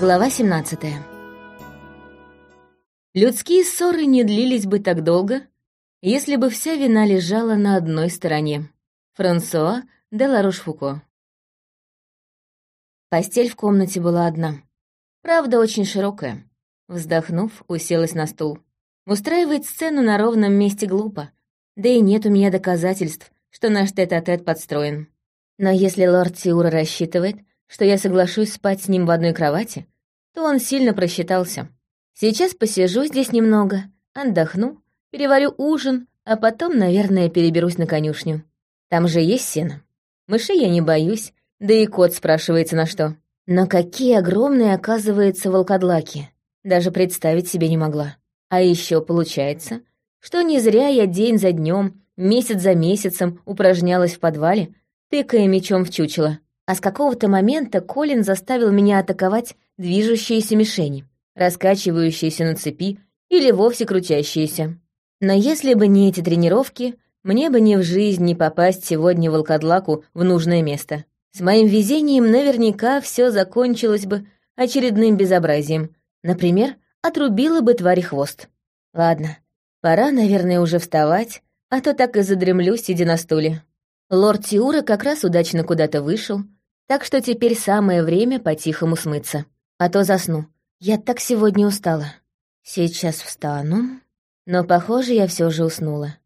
Глава 17 Людские ссоры не длились бы так долго, если бы вся вина лежала на одной стороне. Франсуа де Ларош-Фуко. Постель в комнате была одна. Правда, очень широкая. Вздохнув, уселась на стул. Устраивать сцену на ровном месте глупо. Да и нет у меня доказательств, что наш тет-а-тет -тет подстроен. Но если лорд Тиура рассчитывает, что я соглашусь спать с ним в одной кровати, то он сильно просчитался. Сейчас посижу здесь немного, отдохну, переварю ужин, а потом, наверное, переберусь на конюшню. Там же есть сено. Мышей я не боюсь, да и кот спрашивается на что. Но какие огромные, оказывается, волкодлаки. Даже представить себе не могла. А еще получается, что не зря я день за днем, месяц за месяцем упражнялась в подвале, тыкая мечом в чучело а с какого-то момента Колин заставил меня атаковать движущиеся мишени, раскачивающиеся на цепи или вовсе крутящиеся. Но если бы не эти тренировки, мне бы ни в жизнь не попасть сегодня волкодлаку в нужное место. С моим везением наверняка все закончилось бы очередным безобразием. Например, отрубила бы твари хвост. Ладно, пора, наверное, уже вставать, а то так и задремлю, сидя на стуле. Лорд Тиура как раз удачно куда-то вышел, так что теперь самое время по-тихому смыться. А то засну. Я так сегодня устала. Сейчас встану. Но, похоже, я все же уснула.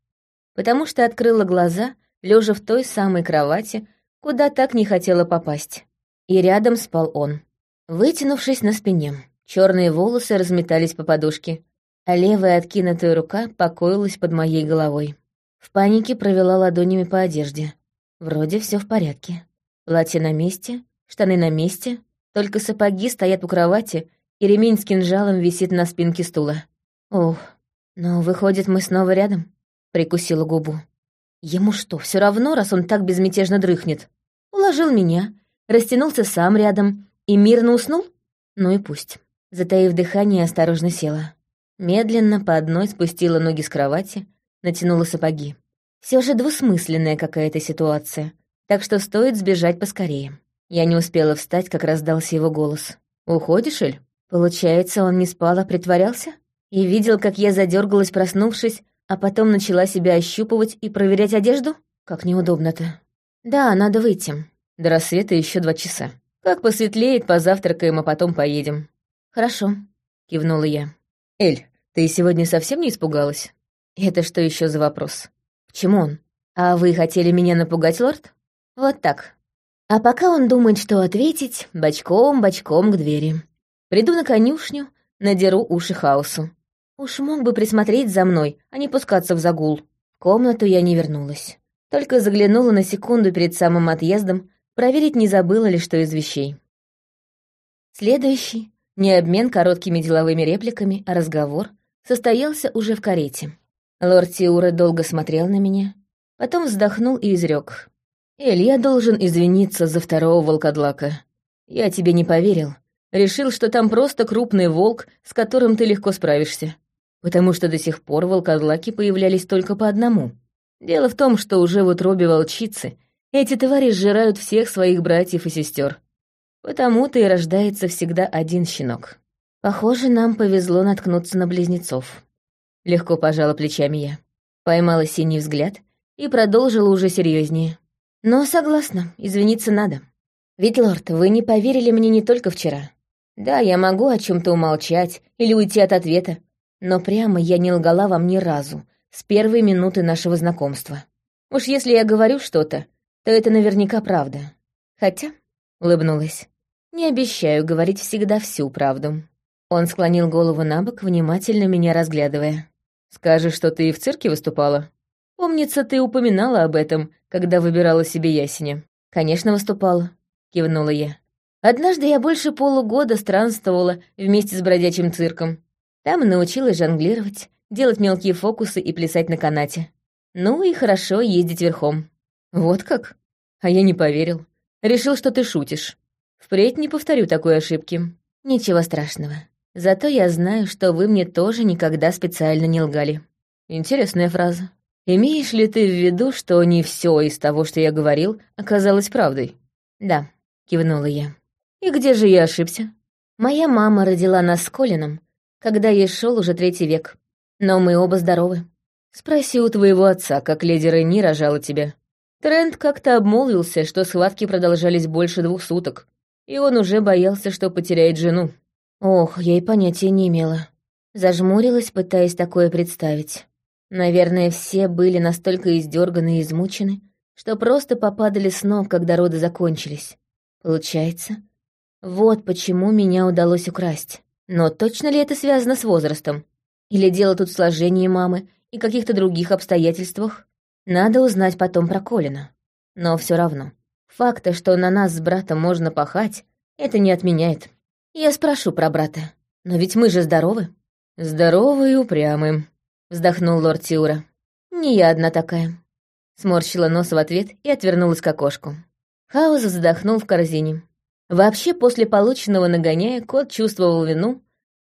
Потому что открыла глаза, лежа в той самой кровати, куда так не хотела попасть. И рядом спал он. Вытянувшись на спине, черные волосы разметались по подушке, а левая откинутая рука покоилась под моей головой. В панике провела ладонями по одежде. Вроде все в порядке. Платье на месте, штаны на месте, только сапоги стоят у кровати, и ремень с кинжалом висит на спинке стула. Ох, но выходит, мы снова рядом? Прикусила губу. Ему что, все равно, раз он так безмятежно дрыхнет? Уложил меня, растянулся сам рядом и мирно уснул? Ну и пусть. Затаив дыхание, осторожно села. Медленно по одной спустила ноги с кровати, натянула сапоги. Все же двусмысленная какая-то ситуация так что стоит сбежать поскорее. Я не успела встать, как раздался его голос. «Уходишь, Эль?» Получается, он не спал, а притворялся? И видел, как я задергалась, проснувшись, а потом начала себя ощупывать и проверять одежду? Как неудобно-то. Да, надо выйти. До рассвета еще два часа. Как посветлеет, позавтракаем, а потом поедем. Хорошо, кивнула я. Эль, ты сегодня совсем не испугалась? Это что еще за вопрос? Почему он? А вы хотели меня напугать, лорд? Вот так. А пока он думает, что ответить, бочком-бочком к двери. Приду на конюшню, надеру уши хаосу. Уж мог бы присмотреть за мной, а не пускаться в загул. В комнату я не вернулась. Только заглянула на секунду перед самым отъездом, проверить, не забыла ли что из вещей. Следующий, не обмен короткими деловыми репликами, а разговор, состоялся уже в карете. Лорд Тиура долго смотрел на меня, потом вздохнул и изрек. «Эль, я должен извиниться за второго волкодлака. Я тебе не поверил. Решил, что там просто крупный волк, с которым ты легко справишься. Потому что до сих пор волкодлаки появлялись только по одному. Дело в том, что уже в утробе волчицы эти твари сжирают всех своих братьев и сестер. Потому-то и рождается всегда один щенок. Похоже, нам повезло наткнуться на близнецов. Легко пожала плечами я. Поймала синий взгляд и продолжила уже серьезнее. Но согласна, извиниться надо. Ведь, лорд, вы не поверили мне не только вчера. Да, я могу о чем то умолчать или уйти от ответа, но прямо я не лгала вам ни разу, с первой минуты нашего знакомства. Уж если я говорю что-то, то это наверняка правда. Хотя, — улыбнулась, — не обещаю говорить всегда всю правду. Он склонил голову на бок, внимательно меня разглядывая. «Скажешь, что ты и в цирке выступала?» Помнится, ты упоминала об этом, когда выбирала себе ясеня. Конечно, выступала, кивнула я. Однажды я больше полугода странствовала вместе с бродячим цирком. Там научилась жонглировать, делать мелкие фокусы и плясать на канате. Ну и хорошо ездить верхом. Вот как? А я не поверил. Решил, что ты шутишь. Впредь не повторю такой ошибки. Ничего страшного. Зато я знаю, что вы мне тоже никогда специально не лгали. Интересная фраза. Имеешь ли ты в виду, что не все из того, что я говорил, оказалось правдой? Да, кивнула я. И где же я ошибся? Моя мама родила нас с Колином, когда ей шел уже третий век. Но мы оба здоровы. Спроси у твоего отца, как леди Рейни рожала тебя. Трент как-то обмолвился, что схватки продолжались больше двух суток, и он уже боялся, что потеряет жену. Ох, я и понятия не имела. Зажмурилась, пытаясь такое представить. Наверное, все были настолько издерганы и измучены, что просто попадали с ног, когда роды закончились. Получается, вот почему меня удалось украсть. Но точно ли это связано с возрастом? Или дело тут в сложении мамы и каких-то других обстоятельствах? Надо узнать потом про Колина. Но все равно. Факта, что на нас с братом можно пахать, это не отменяет. Я спрошу про брата. Но ведь мы же здоровы. Здоровы и упрямы, вздохнул лорд Тиура. Не я одна такая. Сморщила нос в ответ и отвернулась к окошку. Хаус вздохнул в корзине. Вообще, после полученного нагоняя, кот чувствовал вину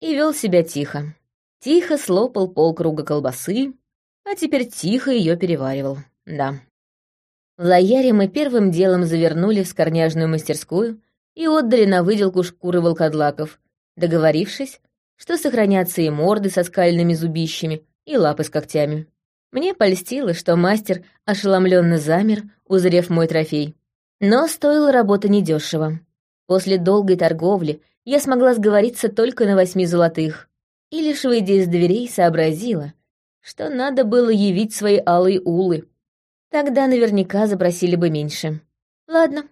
и вел себя тихо. Тихо слопал полкруга колбасы, а теперь тихо ее переваривал. Да. В Лояре мы первым делом завернули в скорняжную мастерскую и отдали на выделку шкуры волкодлаков, договорившись, что сохранятся и морды со скальными зубищами, и лапы с когтями. Мне польстило, что мастер ошеломленно замер, узрев мой трофей. Но стоила работа недешево. После долгой торговли я смогла сговориться только на восьми золотых. И лишь выйдя из дверей, сообразила, что надо было явить свои алые улы. Тогда наверняка запросили бы меньше. Ладно,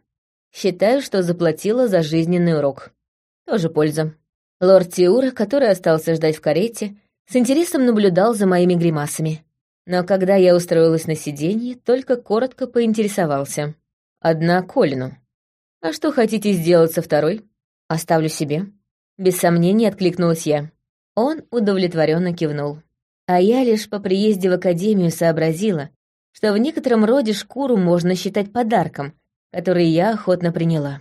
считаю, что заплатила за жизненный урок. Тоже польза. Лорд Тиура, который остался ждать в карете, с интересом наблюдал за моими гримасами. Но когда я устроилась на сиденье, только коротко поинтересовался. Одна Колину. «А что хотите сделать со второй?» «Оставлю себе». Без сомнений откликнулась я. Он удовлетворенно кивнул. А я лишь по приезде в академию сообразила, что в некотором роде шкуру можно считать подарком, который я охотно приняла.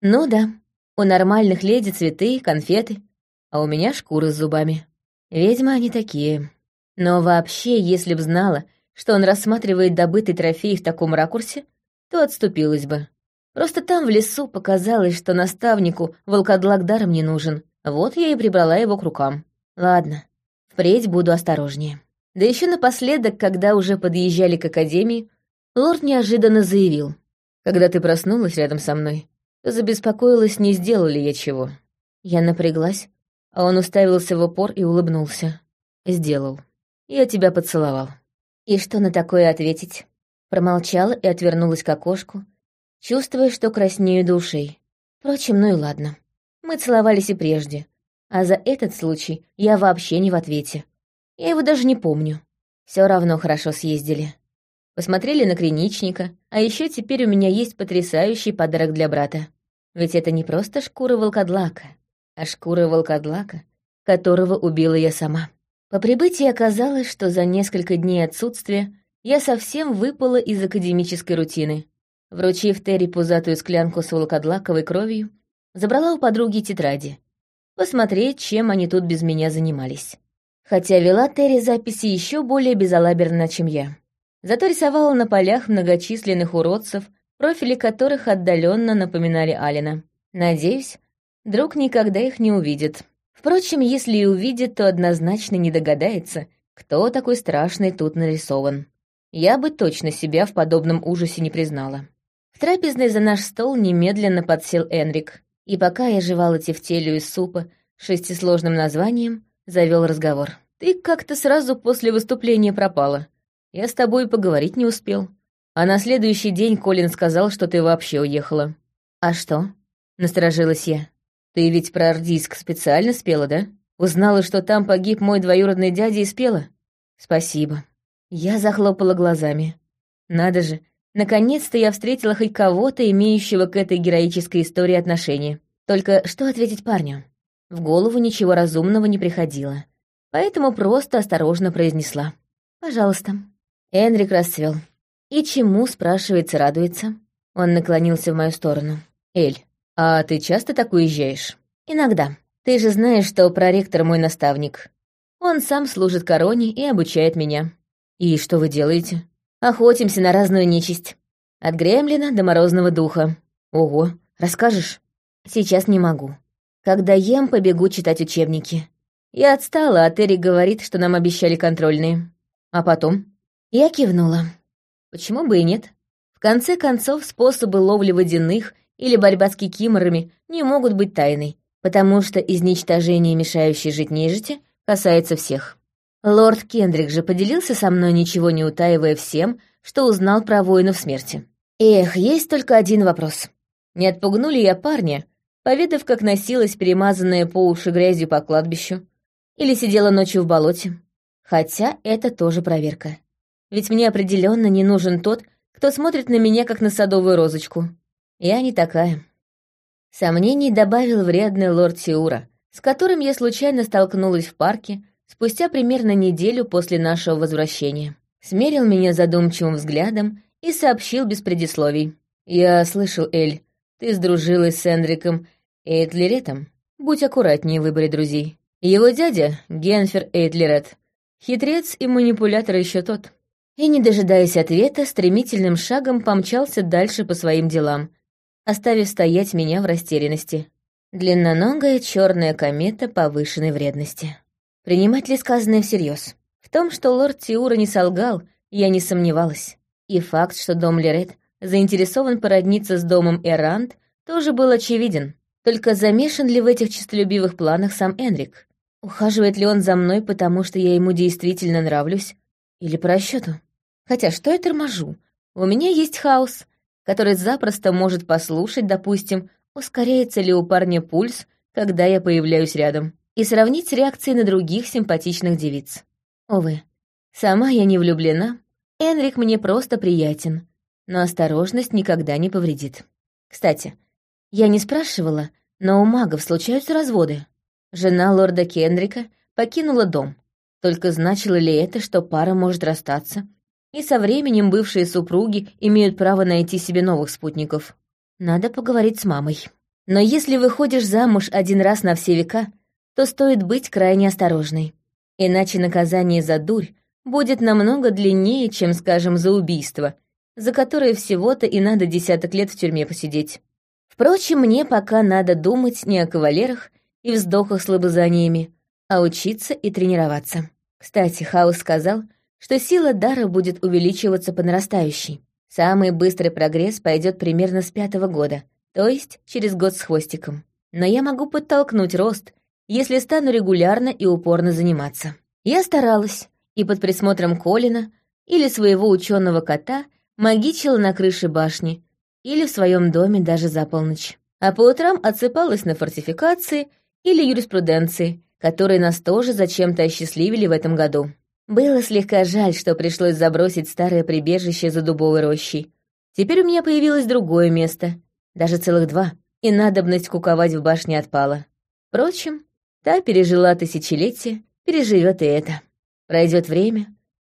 Ну да, у нормальных леди цветы, конфеты, а у меня шкуры с зубами. Ведьмы они такие. Но вообще, если б знала, что он рассматривает добытый трофей в таком ракурсе, то отступилась бы. Просто там, в лесу, показалось, что наставнику волкодлак даром не нужен. Вот я и прибрала его к рукам. Ладно, впредь буду осторожнее. Да еще напоследок, когда уже подъезжали к академии, лорд неожиданно заявил. Когда ты проснулась рядом со мной, то забеспокоилась, не сделала ли я чего. Я напряглась, а он уставился в упор и улыбнулся. Сделал. Я тебя поцеловал. И что на такое ответить? Промолчала и отвернулась к окошку, чувствуя, что краснею душей. Впрочем, ну и ладно. Мы целовались и прежде, а за этот случай я вообще не в ответе. Я его даже не помню. Все равно хорошо съездили. Посмотрели на криничника, а еще теперь у меня есть потрясающий подарок для брата. Ведь это не просто шкура волкодлака, а шкура волкодлака, которого убила я сама. По прибытии оказалось, что за несколько дней отсутствия я совсем выпала из академической рутины. Вручив Терри пузатую склянку с волкодлаковой кровью, забрала у подруги тетради. Посмотреть, чем они тут без меня занимались. Хотя вела Терри записи еще более безалаберно, чем я. Зато рисовала на полях многочисленных уродцев, профили которых отдаленно напоминали Алина. Надеюсь, друг никогда их не увидит. Впрочем, если и увидит, то однозначно не догадается, кто такой страшный тут нарисован. Я бы точно себя в подобном ужасе не признала. В трапезной за наш стол немедленно подсел Энрик, и пока я жевала тефтелю из супа шестисложным названием, завел разговор. «Ты как-то сразу после выступления пропала. Я с тобой поговорить не успел. А на следующий день Колин сказал, что ты вообще уехала». «А что?» — насторожилась я. «Ты ведь про Ордийск специально спела, да? Узнала, что там погиб мой двоюродный дядя и спела?» «Спасибо». Я захлопала глазами. Надо же, Наконец-то я встретила хоть кого-то, имеющего к этой героической истории отношение. Только что ответить парню? В голову ничего разумного не приходило. Поэтому просто осторожно произнесла. «Пожалуйста». Энрик расцвел. «И чему, спрашивается, радуется?» Он наклонился в мою сторону. «Эль, а ты часто так уезжаешь?» «Иногда. Ты же знаешь, что проректор мой наставник. Он сам служит короне и обучает меня». «И что вы делаете?» Охотимся на разную нечисть. От гремлина до морозного духа. Ого, расскажешь? Сейчас не могу. Когда ем, побегу читать учебники. Я отстала, а Терри говорит, что нам обещали контрольные. А потом? Я кивнула. Почему бы и нет? В конце концов, способы ловли водяных или борьба с кикиморами не могут быть тайной, потому что изничтожение мешающей жить нежити касается всех. Лорд Кендрик же поделился со мной, ничего не утаивая всем, что узнал про воинов смерти. Эх, есть только один вопрос. Не отпугнули я парня, поведав, как носилась перемазанная по уши грязью по кладбищу, или сидела ночью в болоте. Хотя это тоже проверка. Ведь мне определенно не нужен тот, кто смотрит на меня, как на садовую розочку. Я не такая. Сомнений добавил вредный лорд Сиура, с которым я случайно столкнулась в парке спустя примерно неделю после нашего возвращения. Смерил меня задумчивым взглядом и сообщил без предисловий. «Я слышал, Эль, ты сдружилась с Эндриком Эйтлеретом. Будь аккуратнее в выборе друзей. Его дядя, Генфер Эйтлерет, хитрец и манипулятор еще тот». И, не дожидаясь ответа, стремительным шагом помчался дальше по своим делам, оставив стоять меня в растерянности. Длинноногая черная комета повышенной вредности. Принимать ли сказанное всерьез? В том, что лорд Тиура не солгал, я не сомневалась. И факт, что дом Лерет заинтересован породниться с домом Эрант, тоже был очевиден. Только замешан ли в этих честолюбивых планах сам Энрик? Ухаживает ли он за мной, потому что я ему действительно нравлюсь? Или по расчету? Хотя что я торможу? У меня есть хаос, который запросто может послушать, допустим, ускоряется ли у парня пульс, когда я появляюсь рядом и сравнить с реакцией на других симпатичных девиц. Увы, сама я не влюблена, Энрик мне просто приятен, но осторожность никогда не повредит. Кстати, я не спрашивала, но у магов случаются разводы. Жена лорда Кендрика покинула дом. Только значило ли это, что пара может расстаться, и со временем бывшие супруги имеют право найти себе новых спутников? Надо поговорить с мамой. Но если выходишь замуж один раз на все века, то стоит быть крайне осторожной. Иначе наказание за дурь будет намного длиннее, чем, скажем, за убийство, за которое всего-то и надо десяток лет в тюрьме посидеть. Впрочем, мне пока надо думать не о кавалерах и вздохах с лобызаниями, а учиться и тренироваться. Кстати, Хаус сказал, что сила дара будет увеличиваться по нарастающей. Самый быстрый прогресс пойдет примерно с пятого года, то есть через год с хвостиком. Но я могу подтолкнуть рост если стану регулярно и упорно заниматься. Я старалась, и под присмотром Колина или своего ученого кота магичила на крыше башни или в своем доме даже за полночь. А по утрам отсыпалась на фортификации или юриспруденции, которые нас тоже зачем-то осчастливили в этом году. Было слегка жаль, что пришлось забросить старое прибежище за дубовой рощей. Теперь у меня появилось другое место, даже целых два, и надобность куковать в башне отпала. Впрочем, Та пережила тысячелетие, переживет и это. Пройдет время,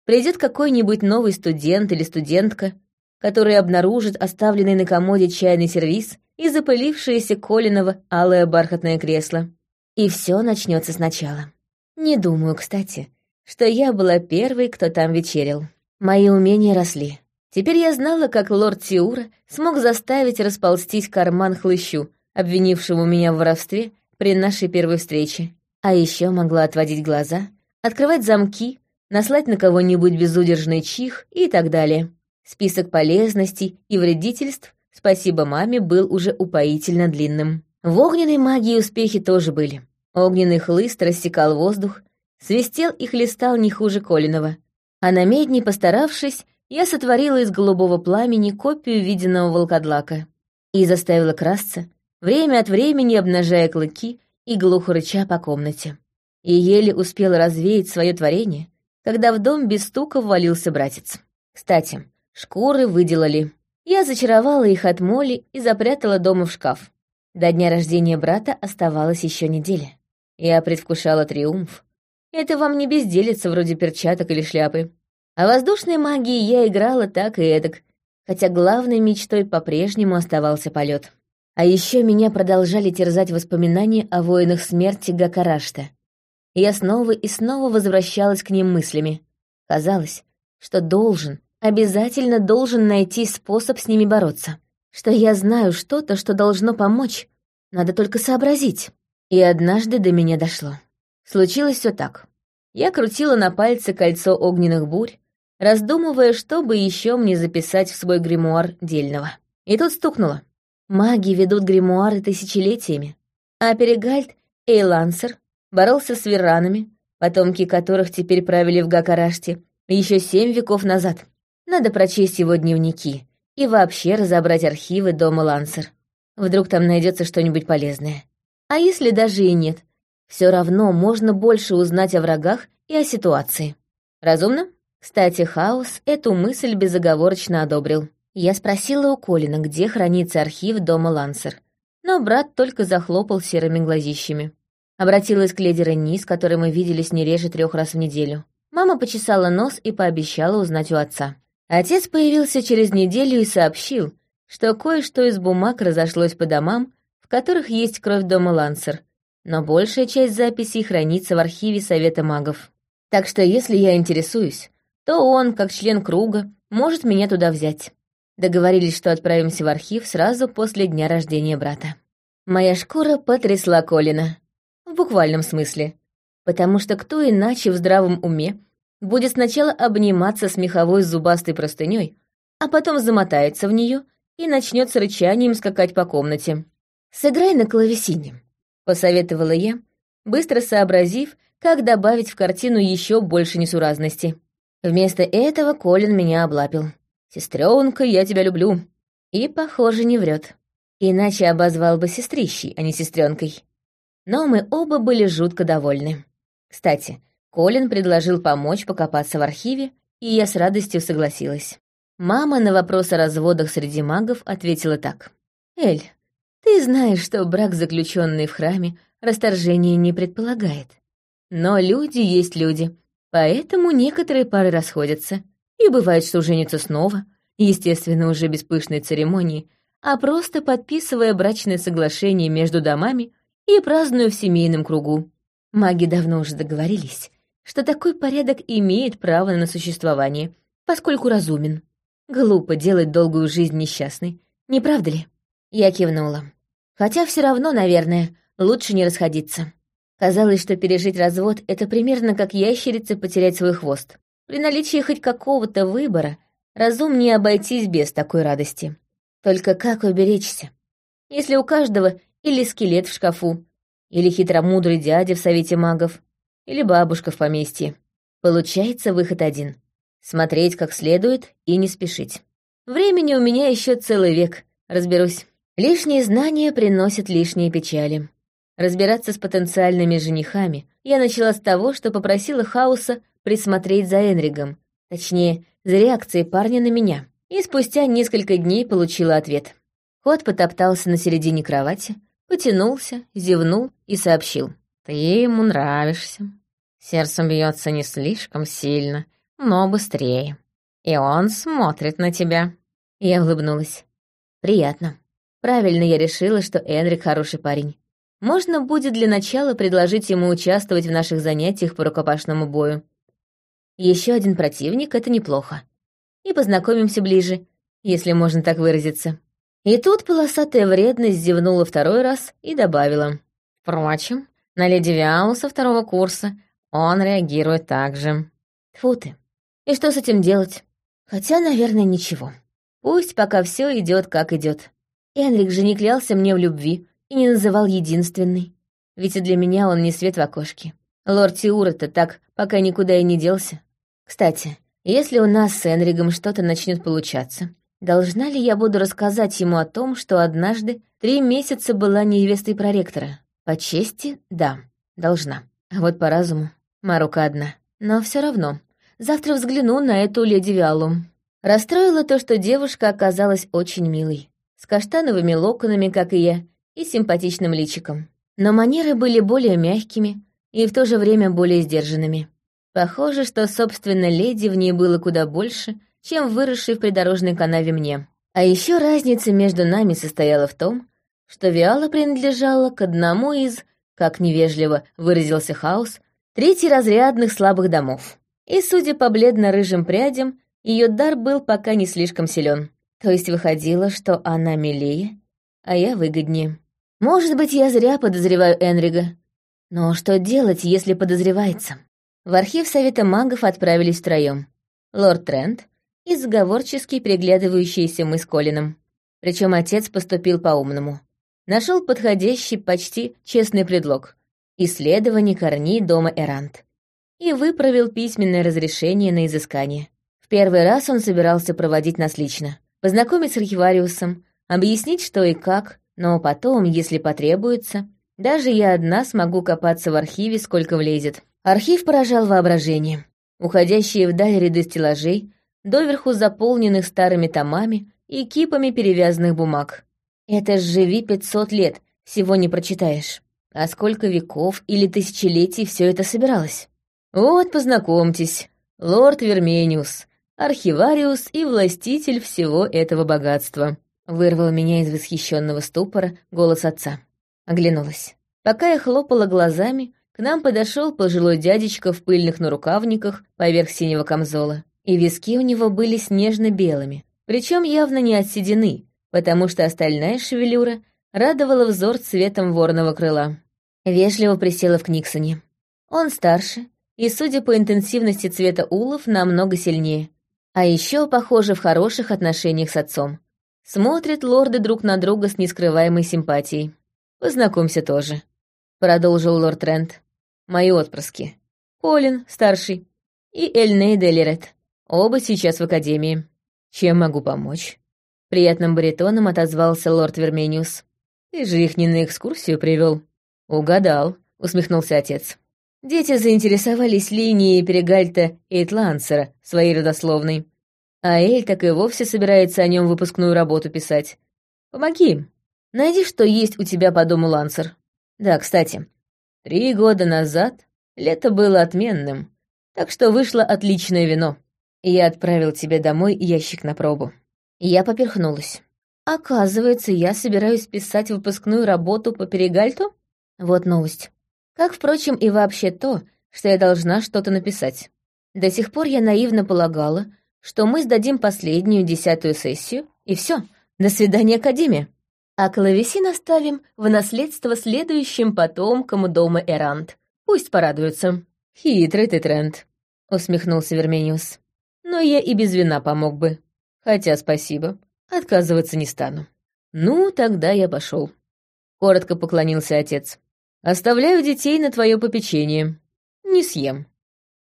придет какой-нибудь новый студент или студентка, который обнаружит оставленный на комоде чайный сервиз и запылившееся Колиново алое бархатное кресло. И все начнется сначала. Не думаю, кстати, что я была первой, кто там вечерил. Мои умения росли. Теперь я знала, как лорд Тиура смог заставить расползтись карман хлыщу, обвинившему меня в воровстве при нашей первой встрече. А еще могла отводить глаза, открывать замки, наслать на кого-нибудь безудержный чих и так далее. Список полезностей и вредительств, спасибо маме, был уже упоительно длинным. В огненной магии успехи тоже были. Огненный хлыст рассекал воздух, свистел и хлестал не хуже Колинова. А на медне, постаравшись, я сотворила из голубого пламени копию виденного волкодлака и заставила красться, время от времени обнажая клыки и глухо рыча по комнате. И еле успел развеять свое творение, когда в дом без стука ввалился братец. Кстати, шкуры выделали. Я зачаровала их от моли и запрятала дома в шкаф. До дня рождения брата оставалась еще неделя. Я предвкушала триумф. Это вам не безделица вроде перчаток или шляпы. А воздушной магией я играла так и эдак, хотя главной мечтой по-прежнему оставался полет. А еще меня продолжали терзать воспоминания о воинах смерти Гакарашта. Я снова и снова возвращалась к ним мыслями. Казалось, что должен, обязательно должен найти способ с ними бороться. Что я знаю что-то, что должно помочь. Надо только сообразить. И однажды до меня дошло. Случилось все так. Я крутила на пальце кольцо огненных бурь, раздумывая, что бы еще мне записать в свой гримуар дельного. И тут стукнуло. Маги ведут гримуары тысячелетиями, а Перегальд Эйлансер боролся с веранами, потомки которых теперь правили в Гакараште, еще семь веков назад. Надо прочесть его дневники и вообще разобрать архивы дома Лансер. Вдруг там найдется что-нибудь полезное. А если даже и нет, все равно можно больше узнать о врагах и о ситуации. Разумно? Кстати, Хаус эту мысль безоговорочно одобрил. Я спросила у Колина, где хранится архив дома Лансер, но брат только захлопал серыми глазищами. Обратилась к леди Ренни, с которой мы виделись не реже трех раз в неделю. Мама почесала нос и пообещала узнать у отца. Отец появился через неделю и сообщил, что кое-что из бумаг разошлось по домам, в которых есть кровь дома Лансер, но большая часть записей хранится в архиве Совета магов. Так что если я интересуюсь, то он, как член круга, может меня туда взять. Договорились, что отправимся в архив сразу после дня рождения брата. Моя шкура потрясла Колина. В буквальном смысле. Потому что кто иначе в здравом уме будет сначала обниматься с меховой зубастой простыней, а потом замотается в нее и начнет с рычанием скакать по комнате. «Сыграй на клавесине», — посоветовала я, быстро сообразив, как добавить в картину еще больше несуразности. Вместо этого Колин меня облапил. «Сестренка, я тебя люблю». И, похоже, не врет. Иначе обозвал бы сестрищей, а не сестренкой но мы оба были жутко довольны. Кстати, Колин предложил помочь покопаться в архиве, и я с радостью согласилась. Мама на вопрос о разводах среди магов ответила так. «Эль, ты знаешь, что брак, заключенный в храме, расторжение не предполагает. Но люди есть люди, поэтому некоторые пары расходятся. И бывает, что женятся снова, естественно, уже без пышной церемонии, а просто подписывая брачное соглашение между домами и праздную в семейном кругу. Маги давно уже договорились, что такой порядок имеет право на существование, поскольку разумен. Глупо делать долгую жизнь несчастной, не правда ли? Я кивнула. Хотя все равно, наверное, лучше не расходиться. Казалось, что пережить развод — это примерно как ящерице потерять свой хвост. При наличии хоть какого-то выбора разумнее обойтись без такой радости. Только как уберечься? Если у каждого или скелет в шкафу, или хитромудрый дядя в совете магов, или бабушка в поместье. Получается выход один — смотреть как следует и не спешить. Времени у меня еще целый век, разберусь. Лишние знания приносят лишние печали. Разбираться с потенциальными женихами я начала с того, что попросила Хауса присмотреть за Энригом, точнее, за реакцией парня на меня. И спустя несколько дней получила ответ. Кот потоптался на середине кровати, потянулся, зевнул и сообщил. «Ты ему нравишься. Сердце бьется не слишком сильно, но быстрее. И он смотрит на тебя». Я улыбнулась. «Приятно. Правильно я решила, что Энрик хороший парень. Можно будет для начала предложить ему участвовать в наших занятиях по рукопашному бою. Еще один противник — это неплохо. И познакомимся ближе, если можно так выразиться. И тут полосатая вредность зевнула второй раз и добавила. Впрочем, на леди Виалу со второго курса он реагирует так же. Тьфу ты. И что с этим делать? Хотя, наверное, ничего. Пусть пока все идет, как идет. Энрик же не клялся мне в любви и не называл единственной. Ведь и для меня он не свет в окошке. Лорд Тиура-то так пока никуда и не делся. Кстати, если у нас с Энригом что-то начнет получаться, Должна ли я буду рассказать ему о том, что однажды три месяца была невестой проректора? По чести, да, должна. А вот по разуму, Марука одна. Но все равно, завтра взгляну на эту леди Виалу. Расстроило то, что девушка оказалась очень милой. С каштановыми локонами, как и я, и симпатичным личиком. Но манеры были более мягкими и в то же время более сдержанными. Похоже, что, собственно, леди в ней было куда больше — чем выросший в придорожной канаве мне. А еще разница между нами состояла в том, что Виала принадлежала к одному из, как невежливо выразился Хаус, третьеразрядных слабых домов. И, судя по бледно-рыжим прядям, ее дар был пока не слишком силен. То есть выходило, что она милее, а я выгоднее. Может быть, я зря подозреваю Энрига. Но что делать, если подозревается? В архив Совета магов отправились втроем. Лорд Трент и заговорчески приглядывающийся мы с Колином. Причем отец поступил по-умному. Нашел подходящий, почти честный предлог — исследование корней дома Эрант. И выправил письменное разрешение на изыскание. В первый раз он собирался проводить нас лично, познакомить с архивариусом, объяснить, что и как, но потом, если потребуется, даже я одна смогу копаться в архиве, сколько влезет. Архив поражал воображение. Уходящие вдаль ряды стеллажей, доверху заполненных старыми томами и кипами перевязанных бумаг. Это ж живи пятьсот лет, всего не прочитаешь. А сколько веков или тысячелетий все это собиралось? Вот, познакомьтесь, лорд Вермениус, архивариус и властитель всего этого богатства. Вырвал меня из восхищенного ступора голос отца. Оглянулась. Пока я хлопала глазами, к нам подошел пожилой дядечка в пыльных нарукавниках поверх синего камзола и виски у него были снежно-белыми, причем явно не отседены, потому что остальная шевелюра радовала взор цветом ворного крыла. Вежливо присела в Книксоне. Он старше, и, судя по интенсивности цвета улов, намного сильнее. А еще, похоже, в хороших отношениях с отцом. Смотрят лорды друг на друга с нескрываемой симпатией. «Познакомься тоже», — продолжил лорд Трент. «Мои отпрыски. Колин, старший, и Эльней Делерет, Оба сейчас в академии. Чем могу помочь?» Приятным баритоном отозвался лорд Вермениус. «Ты же их не на экскурсию привел. «Угадал», — усмехнулся отец. «Дети заинтересовались линией Перегальта и Этлансера, своей родословной. А Эль так и вовсе собирается о нем выпускную работу писать. Помоги им. Найди, что есть у тебя по дому Лансер. Да, кстати, три года назад лето было отменным, так что вышло отличное вино. Я отправил тебе домой ящик на пробу. Я поперхнулась. Оказывается, я собираюсь писать выпускную работу по Перегальту? Вот новость. Как, впрочем, и вообще то, что я должна что-то написать. До сих пор я наивно полагала, что мы сдадим последнюю десятую сессию, и все, до свидания, Академия. А клавесин оставим в наследство следующим потомкам дома Эрант. Пусть порадуются. Хитрый ты, Трент, усмехнулся Вермениус но я и без вина помог бы. Хотя спасибо, отказываться не стану. Ну, тогда я пошел. Коротко поклонился отец. Оставляю детей на твое попечение. Не съем.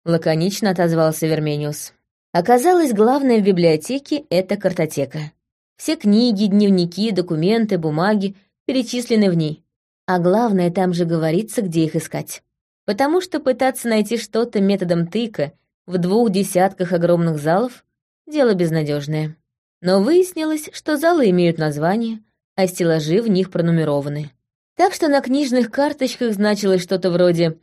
Лаконично отозвался Вермениус. Оказалось, главное в библиотеке — это картотека. Все книги, дневники, документы, бумаги перечислены в ней. А главное, там же говорится, где их искать. Потому что пытаться найти что-то методом тыка в двух десятках огромных залов — дело безнадежное. Но выяснилось, что залы имеют название, а стеллажи в них пронумерованы. Так что на книжных карточках значилось что-то вроде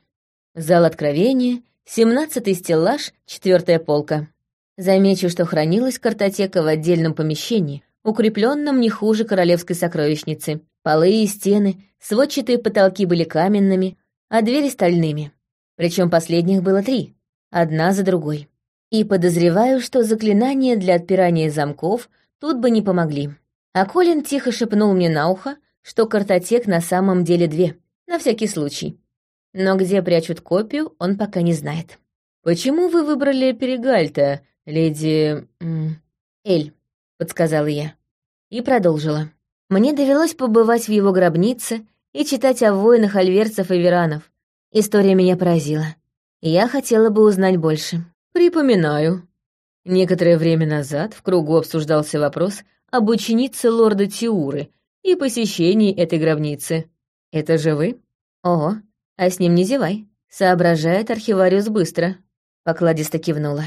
«Зал откровения», «Семнадцатый стеллаж», «Четвертая полка». Замечу, что хранилась картотека в отдельном помещении, укрепленном не хуже королевской сокровищницы. Полы и стены, сводчатые потолки были каменными, а двери стальными. Причем последних было три одна за другой. И подозреваю, что заклинания для отпирания замков тут бы не помогли. А Колин тихо шепнул мне на ухо, что картотек на самом деле две, на всякий случай. Но где прячут копию, он пока не знает. «Почему вы выбрали Перегальта, леди...» «Эль», — подсказала я. И продолжила. Мне довелось побывать в его гробнице и читать о воинах альверцев и веранов. История меня поразила. Я хотела бы узнать больше. Припоминаю. Некоторое время назад в кругу обсуждался вопрос об ученице лорда Тиуры и посещении этой гробницы. Это же вы? Ого, а с ним не зевай. Соображает архивариус быстро. Покладисто кивнула.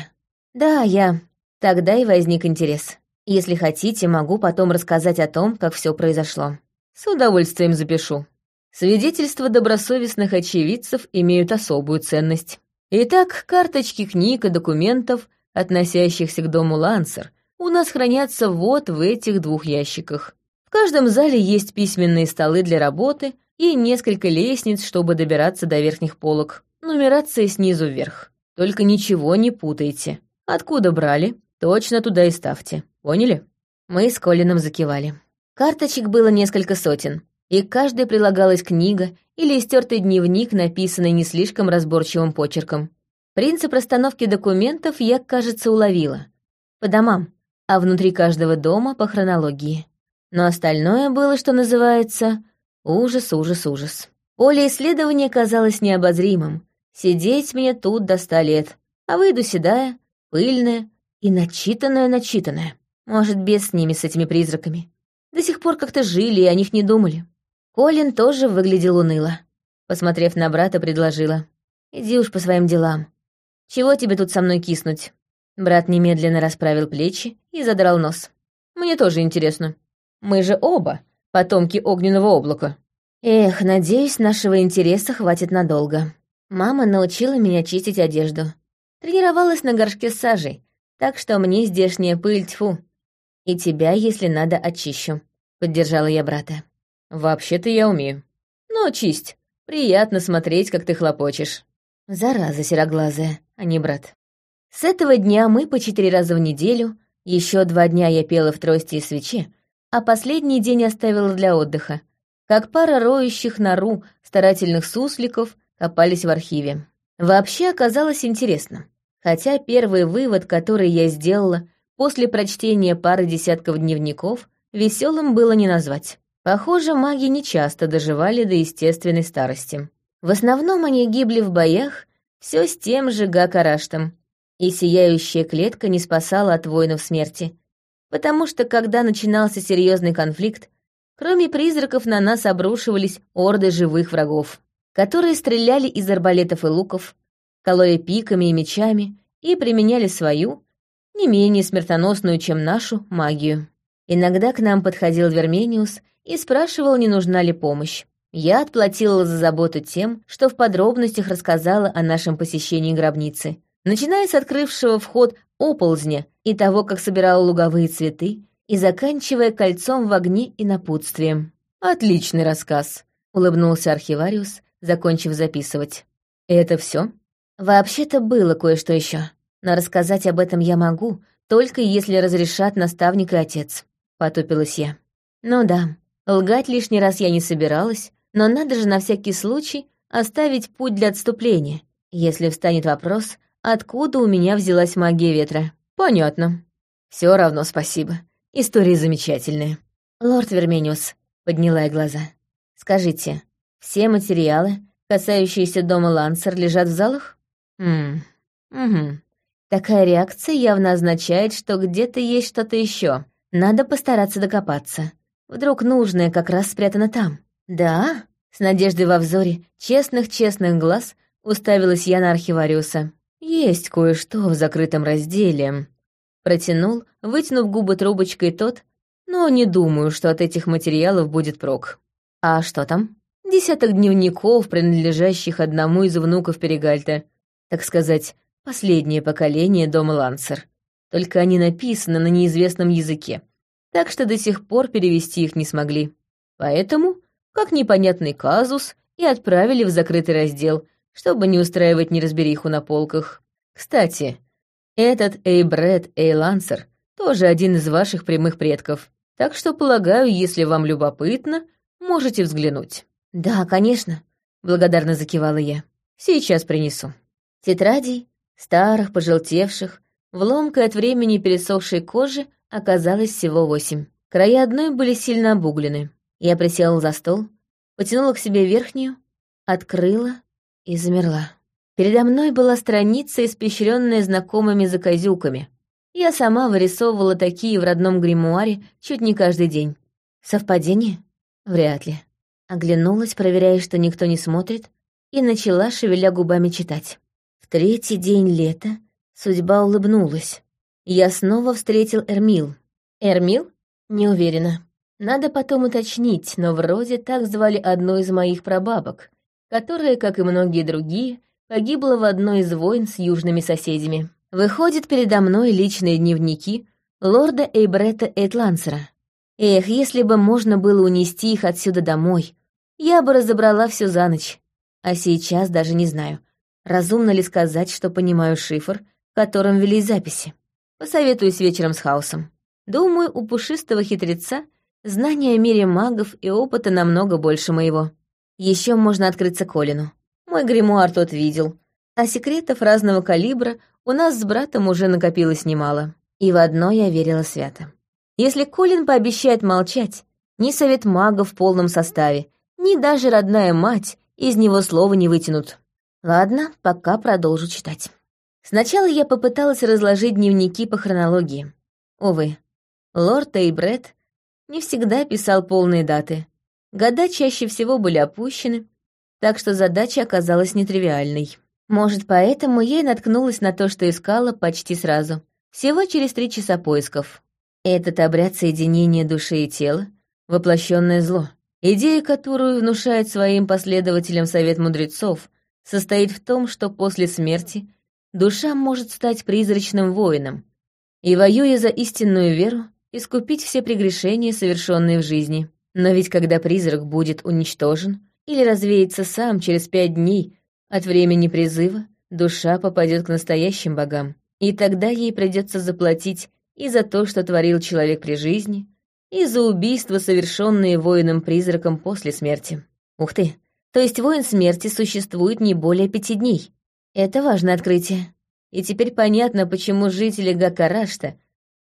Да, я. Тогда и возник интерес. Если хотите, могу потом рассказать о том, как все произошло. С удовольствием запишу. Свидетельства добросовестных очевидцев имеют особую ценность. Итак, карточки книг и документов, относящихся к дому Лансер, у нас хранятся вот в этих двух ящиках. В каждом зале есть письменные столы для работы и несколько лестниц, чтобы добираться до верхних полок. Нумерация снизу вверх. Только ничего не путайте. Откуда брали, точно туда и ставьте. Поняли? Мы с Колином закивали. Карточек было несколько сотен. и к каждой прилагалась книга или истертый дневник, написанный не слишком разборчивым почерком. Принцип расстановки документов я, кажется, уловила. По домам, а внутри каждого дома по хронологии. Но остальное было, что называется, ужас, ужас, ужас. Поле исследования казалось необозримым. Сидеть мне тут до ста лет, а выйду седая, пыльная и начитанная-начитанная. Может, без с ними, с этими призраками. До сих пор как-то жили и о них не думали. Колин тоже выглядел уныло. Посмотрев на брата, предложила. «Иди уж по своим делам. Чего тебе тут со мной киснуть?» Брат немедленно расправил плечи и задрал нос. «Мне тоже интересно. Мы же оба потомки огненного облака». Эх, надеюсь, нашего интереса хватит надолго. Мама научила меня чистить одежду. Тренировалась на горшке с сажей, так что мне здешняя пыль тьфу. И тебя, если надо, очищу», — поддержала я брата. «Вообще-то я умею. Но чисть. Приятно смотреть, как ты хлопочешь». Зараза сероглазая, а не брат. С этого дня мы по четыре раза в неделю, еще два дня я пела в трости и свече, а последний день оставила для отдыха. Как пара роющих нору старательных сусликов копались в архиве. Вообще оказалось интересно. Хотя первый вывод, который я сделала, После прочтения пары десятков дневников веселым было не назвать. Похоже, маги нечасто доживали до естественной старости. В основном они гибли в боях, все с тем же Гакараштом. И сияющая клетка не спасала от воинов смерти. Потому что, когда начинался серьезный конфликт, кроме призраков на нас обрушивались орды живых врагов, которые стреляли из арбалетов и луков, кололи пиками и мечами и применяли свою, не менее смертоносную, чем нашу, магию. Иногда к нам подходил Вермениус и спрашивал, не нужна ли помощь. Я отплатила за заботу тем, что в подробностях рассказала о нашем посещении гробницы, начиная с открывшего вход оползня и того, как собирала луговые цветы, и заканчивая кольцом в огне и напутствием. «Отличный рассказ», — улыбнулся архивариус, закончив записывать. «Это все? «Вообще-то было кое-что еще но рассказать об этом я могу, только если разрешат наставник и отец», — потупилась я. «Ну да, лгать лишний раз я не собиралась, но надо же на всякий случай оставить путь для отступления, если встанет вопрос, откуда у меня взялась магия ветра. Понятно. Все равно спасибо. История замечательная. Лорд Вермениус, подняла я глаза. Скажите, все материалы, касающиеся дома Лансер, лежат в залах? Хм, угу. Такая реакция явно означает, что где-то есть что-то еще. Надо постараться докопаться. Вдруг нужное как раз спрятано там. Да? С надеждой во взоре честных-честных глаз уставилась я на архивариуса. Есть кое-что в закрытом разделе. Протянул, вытянув губы трубочкой тот, но не думаю, что от этих материалов будет прок. А что там? Десяток дневников, принадлежащих одному из внуков Перегальта. Так сказать, Последнее поколение дома Лансер. Только они написаны на неизвестном языке, так что до сих пор перевести их не смогли. Поэтому, как непонятный казус, и отправили в закрытый раздел, чтобы не устраивать неразбериху на полках. Кстати, этот Эйбред Эйлансер тоже один из ваших прямых предков, так что, полагаю, если вам любопытно, можете взглянуть. «Да, конечно», — благодарно закивала я. «Сейчас принесу». Тетрадей Старых, пожелтевших, в ломкой от времени пересохшей кожи оказалось всего восемь. Края одной были сильно обуглены. Я присела за стол, потянула к себе верхнюю, открыла и замерла. Передо мной была страница, испещренная знакомыми заказюками. Я сама вырисовывала такие в родном гримуаре чуть не каждый день. Совпадение? Вряд ли. Оглянулась, проверяя, что никто не смотрит, и начала, шевеля губами, читать третий день лета судьба улыбнулась. Я снова встретил Эрмил. Эрмил? Не уверена. Надо потом уточнить, но вроде так звали одну из моих прабабок, которая, как и многие другие, погибла в одной из войн с южными соседями. Выходит передо мной личные дневники лорда Эйбрета Эйтлансера. Эх, если бы можно было унести их отсюда домой, я бы разобрала все за ночь. А сейчас даже не знаю, Разумно ли сказать, что понимаю шифр, которым вели записи? Посоветуюсь вечером с Хаосом. Думаю, у пушистого хитреца знания о мире магов и опыта намного больше моего. Еще можно открыться Колину. Мой гримуар тот видел, а секретов разного калибра у нас с братом уже накопилось немало. И в одно я верила свято. Если Колин пообещает молчать, ни совет мага в полном составе, ни даже родная мать из него слова не вытянут. Ладно, пока продолжу читать. Сначала я попыталась разложить дневники по хронологии. Увы, лорд Эйбрет не всегда писал полные даты. Года чаще всего были опущены, так что задача оказалась нетривиальной. Может, поэтому я и наткнулась на то, что искала почти сразу. Всего через три часа поисков. Этот обряд соединения души и тела — воплощенное зло. Идея, которую внушает своим последователям совет мудрецов, состоит в том, что после смерти душа может стать призрачным воином и, воюя за истинную веру, искупить все прегрешения, совершенные в жизни. Но ведь когда призрак будет уничтожен или развеется сам через пять дней от времени призыва, душа попадет к настоящим богам, и тогда ей придется заплатить и за то, что творил человек при жизни, и за убийства, совершенные воином-призраком после смерти. Ух ты! То есть воин смерти существует не более пяти дней. Это важное открытие. И теперь понятно, почему жители Гакарашта,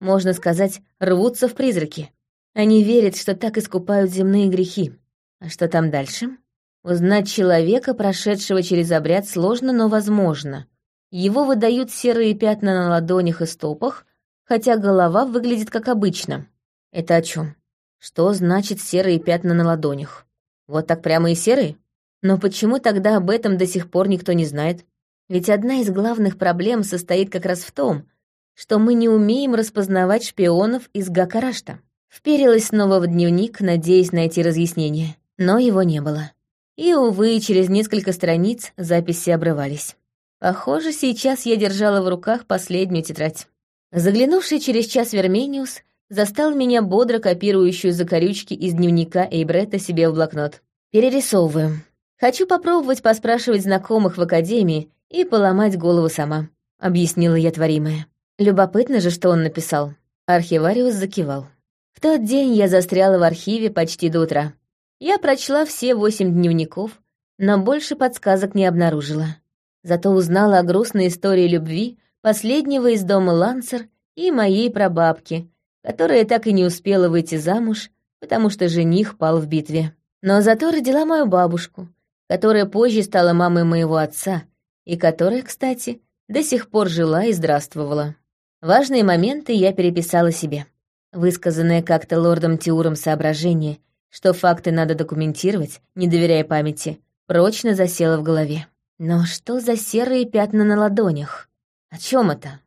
можно сказать, рвутся в призраки. Они верят, что так искупают земные грехи. А что там дальше? Узнать человека, прошедшего через обряд, сложно, но возможно. Его выдают серые пятна на ладонях и стопах, хотя голова выглядит как обычно. Это о чем? Что значит серые пятна на ладонях? Вот так прямо и серые? Но почему тогда об этом до сих пор никто не знает? Ведь одна из главных проблем состоит как раз в том, что мы не умеем распознавать шпионов из Гакарашта. Вперилась снова в дневник, надеясь найти разъяснение, но его не было. И, увы, через несколько страниц записи обрывались. Похоже, сейчас я держала в руках последнюю тетрадь. Заглянувший через час Вермениус застал меня бодро копирующую закорючки из дневника Эйбрета себе в блокнот. Перерисовываю. Хочу попробовать поспрашивать знакомых в академии и поломать голову сама, объяснила я творимое. Любопытно же, что он написал. Архивариус закивал. В тот день я застряла в архиве почти до утра. Я прочла все восемь дневников, но больше подсказок не обнаружила. Зато узнала о грустной истории любви последнего из дома Лансер и моей прабабки, которая так и не успела выйти замуж, потому что жених пал в битве. Но зато родила мою бабушку, которая позже стала мамой моего отца, и которая, кстати, до сих пор жила и здравствовала. Важные моменты я переписала себе. Высказанное как-то лордом Тиуром соображение, что факты надо документировать, не доверяя памяти, прочно засело в голове. Но что за серые пятна на ладонях? О чем это?